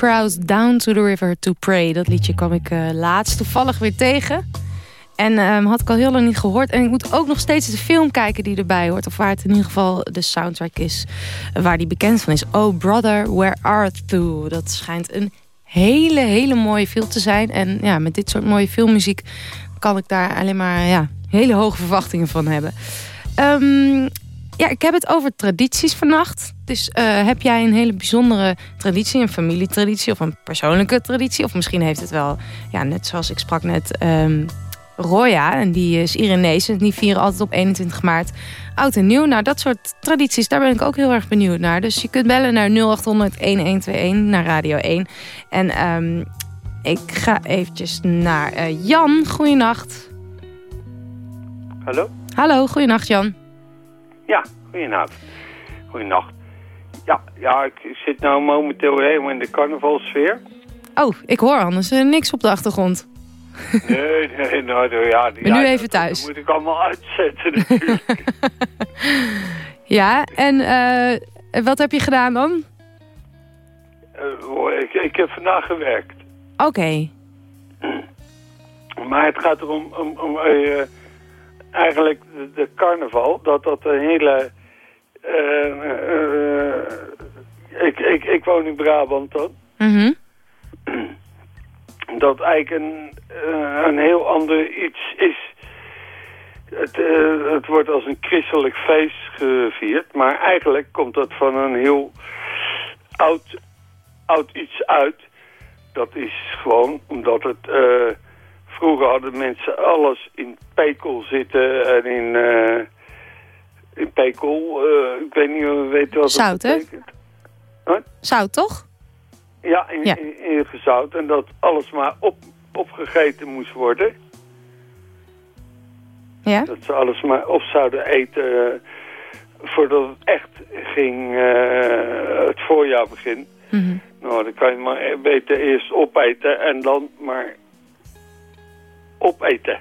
Krauss, Down to the River to Pray. Dat liedje kwam ik eh, laatst toevallig weer tegen. En ehm, had ik al heel lang niet gehoord. En ik moet ook nog steeds de film kijken die erbij hoort. Of waar het in ieder geval de soundtrack is. eh, Waar die bekend van is. Oh brother, where art thou? Dat schijnt een hele, hele mooie film te zijn. En ja, met dit soort mooie filmmuziek kan ik daar alleen maar ja, hele hoge verwachtingen van hebben. Ehm, ja, ik heb het over tradities vannacht. Dus eh, heb jij een hele bijzondere traditie, een familietraditie of een persoonlijke traditie? Of misschien heeft het wel, ja, net zoals ik sprak net, ehm Roya, en die is Irenees. En die vieren altijd op 21 maart oud en nieuw. Nou, dat soort tradities, daar ben ik ook heel erg benieuwd naar. Dus je kunt bellen naar 0800 1121 naar Radio 1. En ehm, ik ga eventjes naar eh, Jan. Goeienacht. Hallo? Hallo, goeienacht Jan. Ja, goedenavond. Goedenacht. Ja, ja, ik zit nou momenteel helemaal in de carnavalsfeer. Oh, ik hoor anders eh, niks op de achtergrond. Nee, nee, nou, nou, ja. ben nu even thuis. Dat moet ik allemaal uitzetten natuurlijk. Ja, en eh, wat heb je gedaan dan? Eh, ik, ik heb vandaag gewerkt. Oké. Maar het gaat erom, om, om eh, eigenlijk de, de carnaval, dat dat een hele... eh, eh, ik, ik, ik woon in Brabant dan. Mhm. Dat eigenlijk een, eh, een heel ander iets is. Het, het wordt als een christelijk feest gevierd, maar eigenlijk komt dat van een heel oud, oud iets uit. Dat is gewoon omdat het... eh, vroeger hadden mensen alles in pekel zitten en in... eh, in pekel, eh, ik weet niet of je weet wat Zout, hè? dat betekent. Wat? Zout, toch? Ja, in, Ja. in, in gezout. En dat alles maar op, opgegeten moest worden. Ja? Dat ze alles maar op zouden eten eh, voordat het echt ging, het voorjaar begint. Mhm. Nou, dan kan je maar beter eerst opeten en dan maar opeten.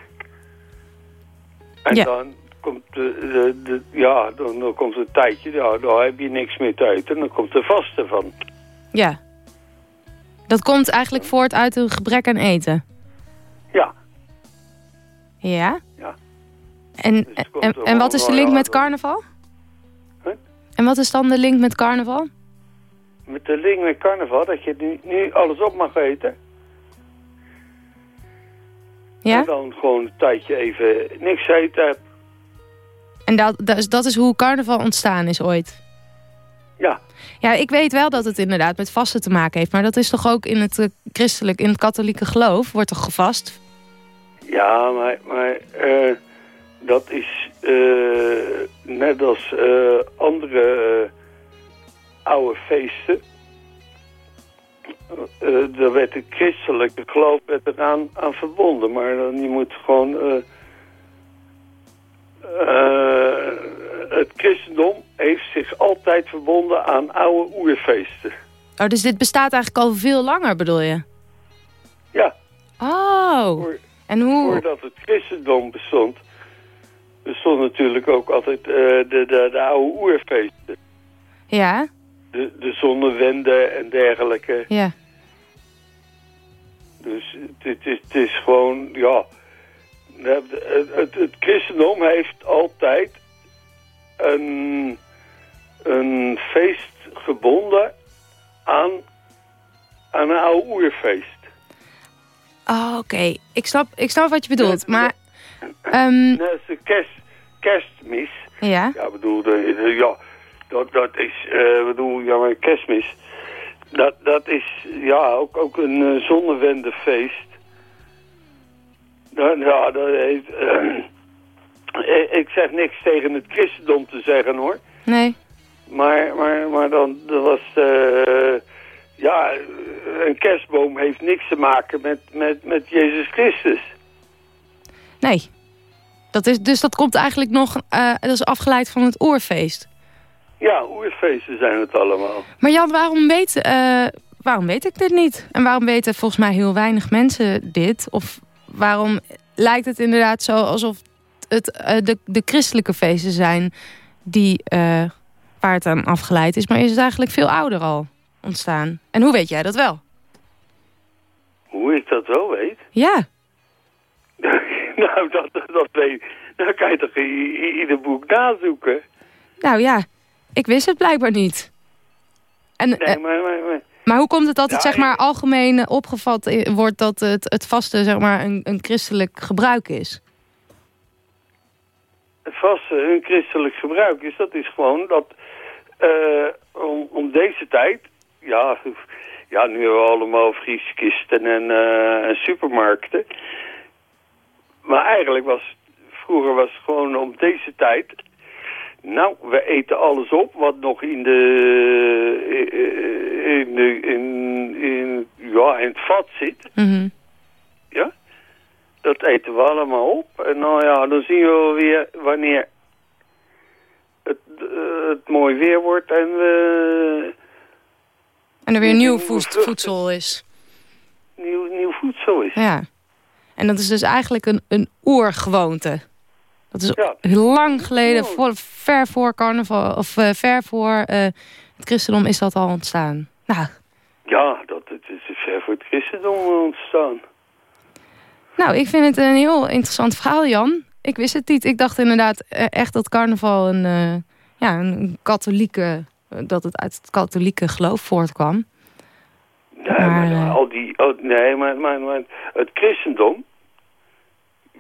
En Ja. dan komt de, de, de ja, dan, dan komt een tijdje, ja, dan heb je niks meer te eten. Dan komt de vaste van. Ja. Dat komt eigenlijk voort uit een gebrek aan eten. Ja. Ja? Ja. En, komt en, en wat is de link met carnaval? Huh? En wat is dan de link met carnaval? Met de link met carnaval, dat je nu, nu alles op mag eten. Ja? En dan gewoon een tijdje even niks eten hebt. En dat, dat, is, dat is hoe carnaval ontstaan is ooit? Ja. Ja, ik weet wel dat het inderdaad met vasten te maken heeft. Maar dat is toch ook in het eh, christelijk, in het katholieke geloof, wordt toch gevast? Ja, maar, maar eh, dat is eh, net als andere oude feesten. Eh er werd de christelijke geloof werd eraan aan verbonden. Maar dan, je moet gewoon... eh, eh, het christendom heeft zich altijd verbonden aan oude oerfeesten. Oh, dus dit bestaat eigenlijk al veel langer, bedoel je? Ja. Oh, en hoe... Voordat het christendom bestond, bestond natuurlijk ook altijd de, de, de oude oerfeesten. Ja, De, de zonnewende en dergelijke. ja. Dus het, is, het is gewoon, ja... Het, het, het christendom heeft altijd een, een feest gebonden aan, aan een oude oerfeest. Oh, oké. Ik, snap, ik snap wat je bedoelt, maar... ehm, als de kerst, kerstmis. ja, Ja, bedoel, ja, dat, dat is, eh bedoel, ja, maar kerstmis. Dat, dat is, ja, ook, ook een eh, zonnewendefeest. Dat, ja, dat heeft, eh, ik- zeg niks tegen het christendom te zeggen, hoor. nee. Maar, maar, maar dan, dat was, ja, een kerstboom heeft niks te maken met, met, met Jezus Christus. Nee. Dat is, dus dat komt eigenlijk nog... dat is afgeleid van het oorfeest. Ja, oerfeesten zijn het allemaal. Maar Jan, waarom weet, eh, waarom weet ik dit niet? En waarom weten volgens mij heel weinig mensen dit? Of waarom lijkt het inderdaad zo alsof het eh, de, de christelijke feesten zijn... Die, eh, waar het aan afgeleid is. Maar is het eigenlijk veel ouder al ontstaan? En hoe weet jij dat wel? Hoe ik dat wel weet? Ja. nou, dat, dat weet Dan kan je toch ieder boek nazoeken? Nou ja, ik wist het blijkbaar niet. En, Nee, eh, maar, maar, maar Maar hoe komt het dat het Ja, zeg maar algemeen eh, opgevat i- wordt dat het, het vaste zeg maar een, een christelijk gebruik is? het vaste, hun christelijk gebruik is, dat is gewoon dat eh, om, om deze tijd, ja, ja, nu hebben we allemaal vrieskisten en, eh, en supermarkten. Maar eigenlijk was, vroeger was het gewoon om deze tijd, nou, we eten alles op wat nog in de, in, de, in, in, ja, in het vat zit. Mhm. Ja? Dat eten we allemaal op. En nou ja, dan zien we weer wanneer het, eh, het mooi weer wordt en we En er weer nieuw voed- voedsel is. nieuw, nieuw voedsel is. Ja. En dat is dus eigenlijk een, een oergewoonte. Dat is Ja. lang geleden, voor, ver voor carnaval, of eh, ver voor eh, het christendom is dat al ontstaan. Nou, Ja, dat het is ver voor het christendom ontstaan. nou, ik vind het een heel interessant verhaal, Jan. Ik wist het niet. Ik dacht inderdaad eh, echt dat carnaval een, ja, een katholieke, dat het uit het katholieke geloof voortkwam. Nee, maar, al die, oh, nee, maar, maar, maar het christendom...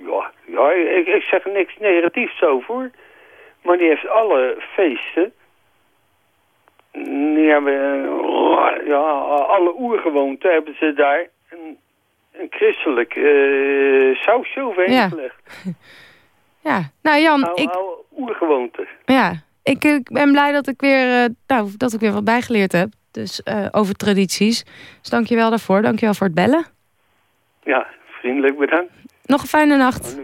Ja, ja ik, ik zeg niks negatiefs over. Maar die heeft alle feesten... Die hebben, eh, ja, alle oergewoonten hebben ze daar een, een christelijk eh sausje overheen Ja. gelegd. Ja, nou Jan, Oude, ik, oude oergewoonten. Ja, ik, ik ben blij dat ik weer, eh, nou, dat ik weer wat bijgeleerd heb. Dus over tradities. Dus dank je wel daarvoor. Dank je wel voor het bellen. Ja, vriendelijk bedankt. Nog een fijne nacht.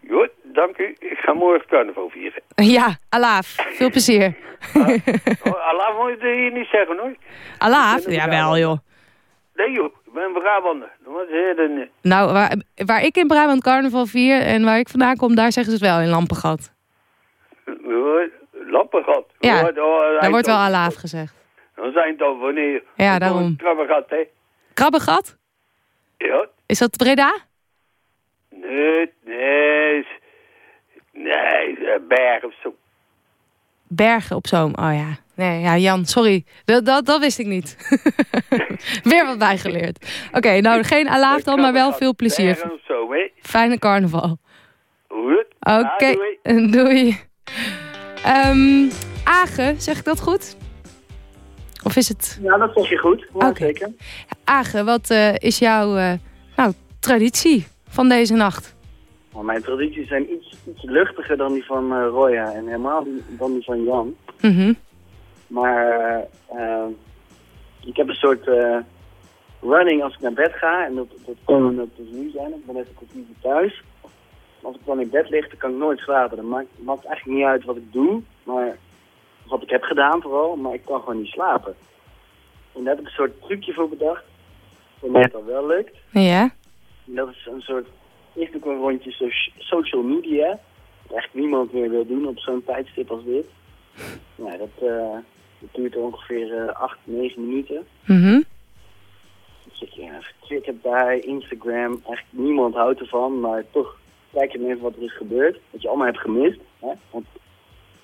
Jo, dank u. Ik ga morgen carnaval vieren. Ja, alaaf. Veel plezier. Oh, Allah moet je hier niet zeggen hoor. alaaf? Jawel joh. Nee joh, ik ben Brabander. Nou, waar, waar ik in Brabant carnaval vier en waar ik vandaan kom, daar zeggen ze het wel in Lampengat. Lappengat. Ja, Oh, oh, Daar wordt wel alaaf gezegd. Dan zijn het dan wanneer... Ja, daarom. Krabbegat, hè. Krabbegat? Ja. Is dat Breda? Nee, nee. Nee, eh, berg of zo. Bergen op Zoom. Oh ja. Nee, ja, Jan, sorry. Dat, dat, dat wist ik niet. Weer wat bijgeleerd. Oké, nou geen alaaf dan, maar wel veel plezier. Bergen hè. Fijne carnaval. Goed. Oké, Ja, doei. doei. Ehm, Agen, zeg ik dat goed? Of is het... Ja, dat zeg je goed. Oké. zeker. Agen, wat eh, is jouw eh, nou, traditie van deze nacht? Maar mijn tradities zijn iets, iets luchtiger dan die van eh, Roya en helemaal dan die van Jan. Mhm. Maar eh, ik heb een soort eh, running als ik naar bed ga. En dat, dat kan ook dus nu zijn. Ik ben een kwartiertje thuis. Als ik dan in bed lig, dan kan ik nooit slapen. Dan maakt, maakt eigenlijk niet uit wat ik doe. Maar wat ik heb gedaan vooral. Maar ik kan gewoon niet slapen. En daar heb ik een soort trucje voor bedacht. Voor mij al wel lukt. Ja? Dat is een soort Instagram rondje so- social media. Eigenlijk niemand meer wil doen op zo'n tijdstip als dit. Nou, dat, eh, dat duurt ongeveer eh 8, 9 minuten. Mhm. Dan zit je even Twitter bij, Instagram. Eigenlijk niemand houdt ervan, maar toch kijk je even wat er is gebeurd. Wat je allemaal hebt gemist. Hè? Want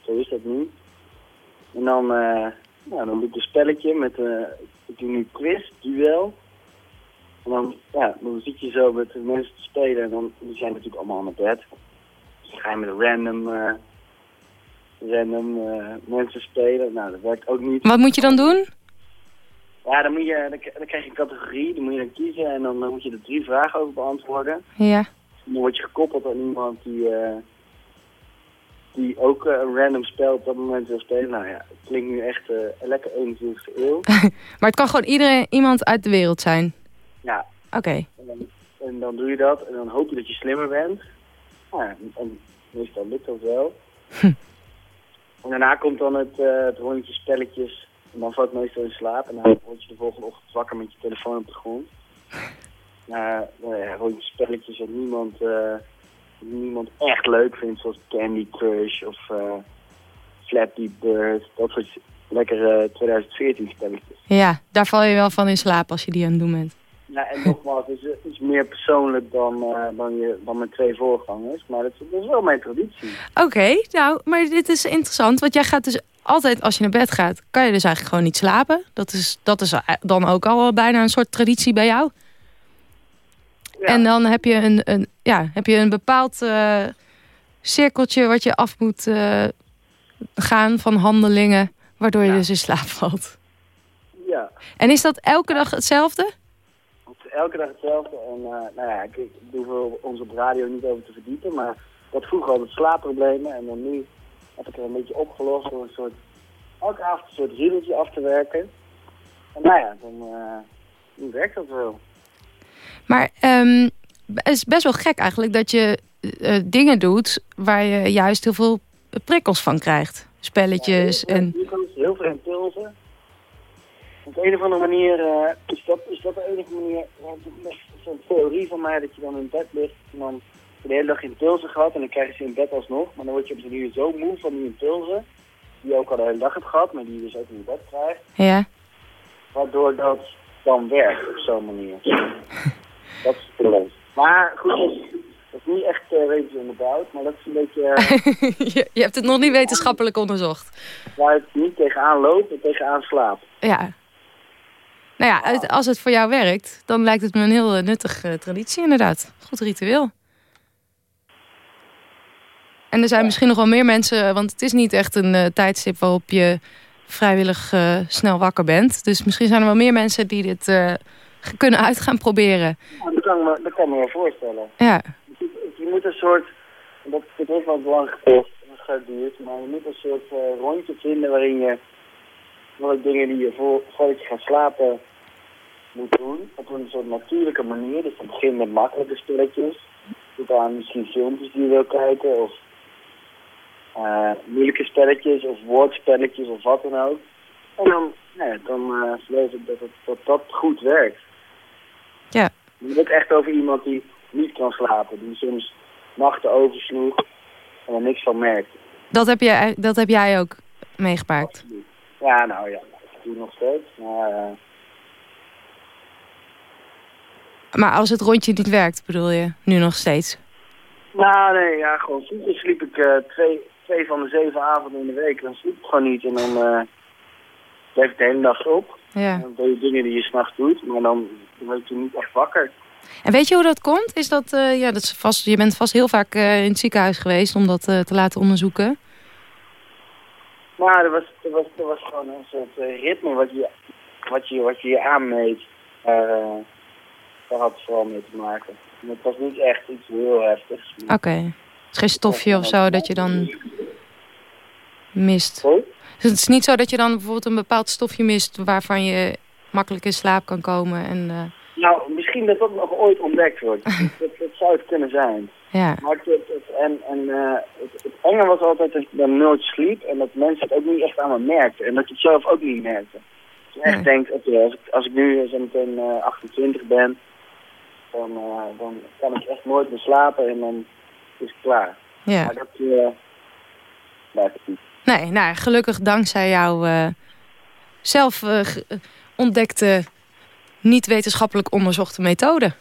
zo is dat nu. En dan, eh, nou, dan doe ik een spelletje met, eh ik doe nu quiz, duel. En dan, ja, dan zit je zo met de mensen te spelen en dan die zijn natuurlijk allemaal aan het bed. Dus dan ga je met een random, eh, random eh, mensen spelen. Nou, dat werkt ook niet. Wat moet je dan doen? Ja, dan, moet je, dan, krijg je een categorie, dan moet je dan kiezen en dan, dan moet je er drie vragen over beantwoorden. Ja. Dan word je gekoppeld aan iemand die, eh, die ook een random spel op dat moment wil spelen. Nou ja, het klinkt nu echt lekker 21e eeuw. Maar het kan gewoon iedereen, iemand uit de wereld zijn. Ja, Oké. en dan, en dan doe je dat en dan hoop je dat je slimmer bent. Nou ja, en, meestal lukt dat wel. En daarna komt dan het, eh, het rondje spelletjes. En dan valt meestal in slaap. En dan word je de volgende ochtend wakker met je telefoon op de grond. Nou, nou ja, rondje spelletjes dat niemand, eh, niemand echt leuk vindt. Zoals Candy Crush of eh, Flappy Bird. Dat soort lekkere 2014 spelletjes. Ja, daar val je wel van in slaap als je die aan het doen bent. Nou, en nogmaals, het is iets meer persoonlijk dan, eh, dan, je, dan mijn twee voorgangers. Maar dat is, dat is wel mijn traditie. Oké, nou, maar dit is interessant. Want jij gaat dus altijd, als je naar bed gaat, kan je dus eigenlijk gewoon niet slapen. Dat is, dat is dan ook al bijna een soort traditie bij jou. En dan heb je een, een, ja, heb je een bepaald eh, cirkeltje wat je af moet eh, gaan van handelingen, waardoor je dus in slaap valt. Ja, En is dat elke dag hetzelfde? Het elke dag hetzelfde. En eh, nou ja, ik, ik hoef ons op radio niet over te verdiepen. Maar ik had vroeger altijd slaapproblemen. En dan nu heb ik er een beetje opgelost door een soort, elke avond een soort riedeltje af te werken. En nou ja, dan eh, werkt dat wel. Maar ehm, het is best wel gek eigenlijk dat je eh, dingen doet waar je juist heel veel prikkels van krijgt. spelletjes. En... Heel veel in pilsen. Op de een of andere manier eh, is, dat, is dat de enige manier. ja, het is Zo'n theorie van mij dat je dan in bed ligt en dan de hele dag impulsen gehad en dan krijg je ze in bed alsnog. Maar dan word je op zijn manier zo moe van die impulsen, die je ook al de hele dag hebt gehad, maar die je dus ook in je bed krijgt. Ja. Waardoor dat dan werkt op zo'n manier. dat is het probleem. Maar goed, dat is, dat is niet echt uh, wetenschappelijk onderbouwd, maar dat is een beetje eh, je, je hebt het nog niet wetenschappelijk onderzocht. waar het niet tegenaan loopt en tegenaan slaapt. Ja. Nou ja, het- als het voor jou werkt, dan lijkt het me een heel eh, nuttige eh, traditie inderdaad. Goed ritueel. En er zijn misschien nog wel meer mensen, want het is niet echt een eh, tijdstip waarop je vrijwillig eh, snel wakker bent. Dus misschien zijn er wel meer mensen die dit eh, kunnen uit gaan proberen. Dat, kan ik me, dat kan ik me wel voorstellen. Ja, Je, je moet een soort, dat het heeft wel en geduurd, maar je moet een soort eh, rondje vinden waarin je alle dingen die je voor, voordat je gaat slapen moet doen. Op een soort natuurlijke manier. Dus dan begin met makkelijke spelletjes. Tot aan misschien filmpjes die je wil kijken of eh, moeilijke spelletjes of woordspelletjes of wat dan ook. En dan, nou ja, dan geloof ik dat, het, dat dat goed werkt. Ja. Je hebt het echt over iemand die niet kan slapen. Die soms nachten oversloeg en er niks van merkte. dat heb jij, dat heb jij ook meegemaakt. Ja, nou ja, dat doe ik nog steeds. Maar eh, Maar als het rondje niet werkt, bedoel je, nu nog steeds? nou nee, ja, gewoon vroeger sliep ik eh, twee, twee van de zeven avonden in de week. Dan sliep ik gewoon niet en dan eh bleef ik de hele dag op. Ja. En dan doe je dingen die je s'nachts doet, maar dan word je niet echt wakker. En weet je hoe dat komt? Is dat, ja, dat is vast, je bent vast heel vaak in het ziekenhuis geweest om dat te laten onderzoeken. Maar er was, er was, er was gewoon een soort eh, ritme wat je, wat je, wat je je aanmeet. Eh, daar had het vooral mee te maken. En het was niet echt iets heel heftigs. Oké. Het is geen stofje of zo dat je dan mist. Dus het is niet zo dat je dan bijvoorbeeld een bepaald stofje mist waarvan je makkelijk in slaap kan komen. En, eh, Nou, misschien dat dat nog ooit ontdekt wordt. dat, dat zou het kunnen zijn. ja. Maar het, en, en eh, het, het enge was altijd dat ik dan nooit sliep en dat mensen het ook niet echt aan me merkten. En dat je het zelf ook niet merkte. Dat je echt Nee. denkt, oké, als, ik, als ik nu zo meteen eh, 28 ben, dan, eh, dan kan ik echt nooit meer slapen en dan is het klaar. Ja. Maar dat het niet. Nee, nou, gelukkig dankzij jouw zelf ontdekte, niet wetenschappelijk onderzochte methode.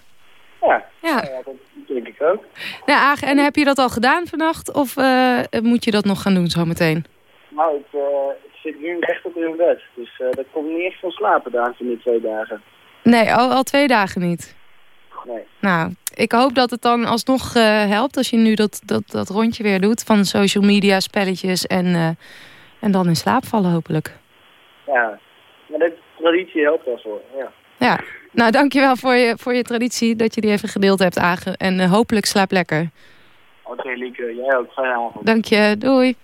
Ja, Ja. nou ja, dat denk ik ook. Nou, en heb je dat al gedaan vannacht? Of eh, moet je dat nog gaan doen zometeen? Nou, ik, eh, ik zit nu echt op in bed. Dus eh dat komt niet echt van slapen de aankomende twee dagen. Nee, al, al twee dagen niet. Nee. Nou, ik hoop dat het dan alsnog helpt als je nu dat, dat, dat rondje weer doet van social media, spelletjes en, en dan in slaap vallen hopelijk. Ja, maar de traditie helpt wel voor, ja. Ja, nou dankjewel voor je, voor je traditie dat je die even gedeeld hebt, Agen. En eh, hopelijk slaap lekker. Oké, Lieke, jij ook. Fijne avond. Dank je, doei.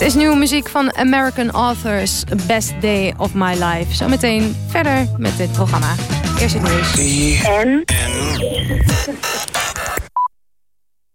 Dit is nieuwe muziek van American Authors, Best Day of My Life. Zometeen verder met dit programma. Eerst het nieuws.